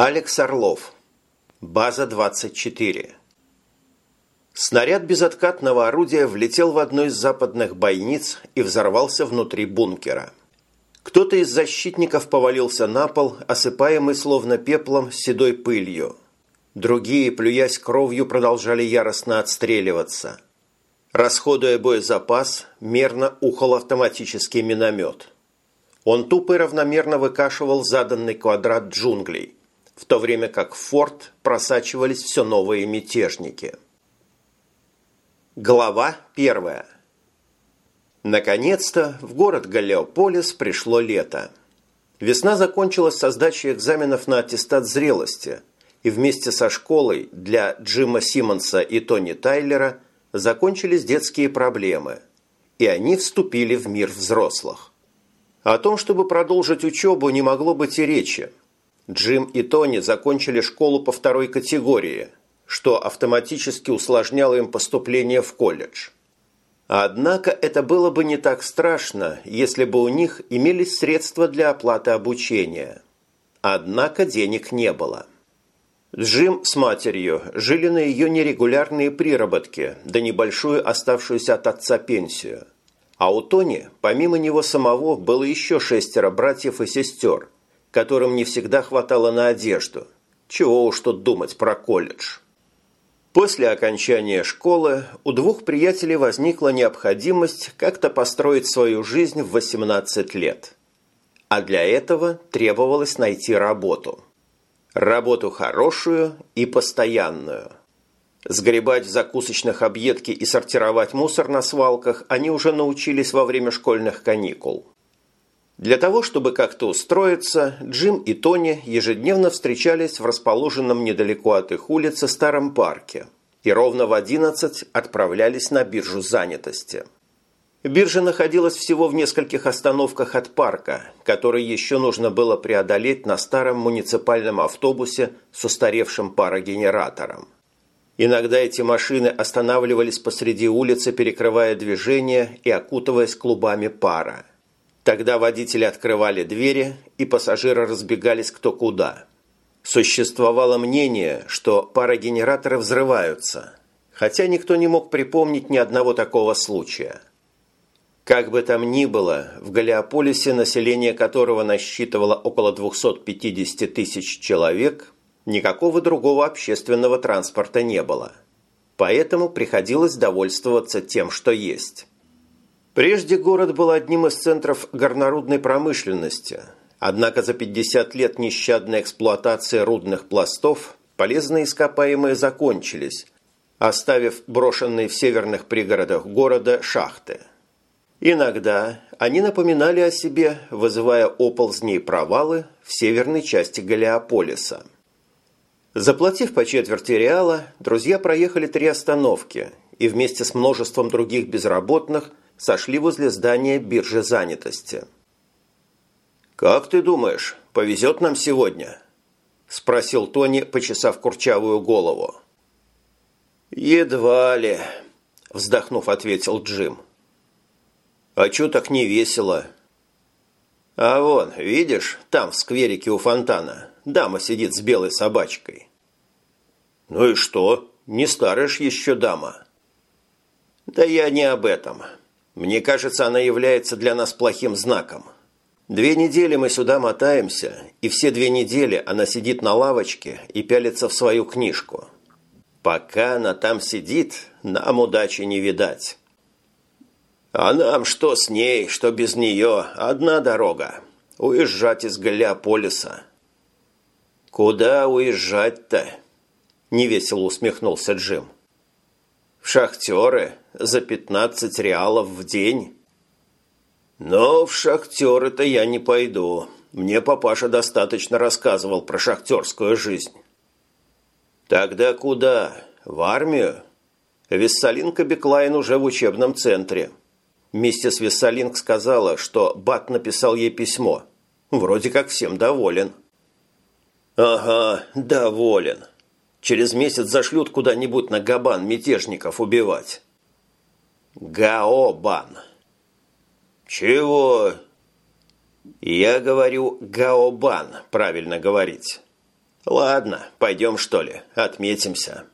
Алекс Орлов. База 24. Снаряд безоткатного орудия влетел в одну из западных бойниц и взорвался внутри бункера. Кто-то из защитников повалился на пол, осыпаемый словно пеплом седой пылью. Другие, плюясь кровью, продолжали яростно отстреливаться. Расходуя боезапас, мерно ухал автоматический миномет. Он тупо и равномерно выкашивал заданный квадрат джунглей, в то время как в форт просачивались все новые мятежники. Глава первая. Наконец-то в город Галеополис пришло лето. Весна закончилась со сдачей экзаменов на аттестат зрелости, и вместе со школой для Джима Симмонса и Тони Тайлера закончились детские проблемы, и они вступили в мир взрослых. О том, чтобы продолжить учебу, не могло быть и речи. Джим и Тони закончили школу по второй категории – что автоматически усложняло им поступление в колледж. Однако это было бы не так страшно, если бы у них имелись средства для оплаты обучения. Однако денег не было. Джим с матерью жили на ее нерегулярные приработки, да небольшую оставшуюся от отца пенсию. А у Тони, помимо него самого, было еще шестеро братьев и сестер, которым не всегда хватало на одежду. Чего уж тут думать про колледж. После окончания школы у двух приятелей возникла необходимость как-то построить свою жизнь в 18 лет. А для этого требовалось найти работу. Работу хорошую и постоянную. Сгребать в закусочных объедки и сортировать мусор на свалках они уже научились во время школьных каникул. Для того, чтобы как-то устроиться, Джим и Тони ежедневно встречались в расположенном недалеко от их улицы старом парке и ровно в 11 отправлялись на биржу занятости. Биржа находилась всего в нескольких остановках от парка, который еще нужно было преодолеть на старом муниципальном автобусе с устаревшим парогенератором. Иногда эти машины останавливались посреди улицы, перекрывая движение и окутываясь клубами пара. Тогда водители открывали двери, и пассажиры разбегались кто куда. Существовало мнение, что парогенераторы взрываются, хотя никто не мог припомнить ни одного такого случая. Как бы там ни было, в Галиополисе, население которого насчитывало около 250 тысяч человек, никакого другого общественного транспорта не было. Поэтому приходилось довольствоваться тем, что есть. Прежде город был одним из центров горнорудной промышленности, однако за 50 лет нещадной эксплуатации рудных пластов полезные ископаемые закончились, оставив брошенные в северных пригородах города шахты. Иногда они напоминали о себе, вызывая оползни и провалы в северной части Галиополиса. Заплатив по четверти реала, друзья проехали три остановки и вместе с множеством других безработных – сошли возле здания биржи занятости. «Как ты думаешь, повезет нам сегодня?» – спросил Тони, почесав курчавую голову. «Едва ли», – вздохнув, ответил Джим. «А чё так не весело?» «А вон, видишь, там, в скверике у фонтана, дама сидит с белой собачкой». «Ну и что? Не старая ж еще дама». «Да я не об этом. Мне кажется, она является для нас плохим знаком. Две недели мы сюда мотаемся, и все две недели она сидит на лавочке и пялится в свою книжку. Пока она там сидит, нам удачи не видать. А нам что с ней, что без нее, одна дорога. Уезжать из Галиополиса. Куда уезжать-то? Невесело усмехнулся Джим. Шахтеры за 15 реалов в день. Но в шахтеры-то я не пойду. Мне папаша достаточно рассказывал про шахтерскую жизнь. Тогда куда? В армию? Виссалинка Беклайн уже в учебном центре. Миссис Виссалинг сказала, что Бат написал ей письмо. Вроде как всем доволен. Ага, доволен. Через месяц зашлют куда-нибудь на Габан мятежников убивать. Гаобан. Чего? Я говорю Гаобан, правильно говорить. «Ладно, пойдем, что ли, отметимся».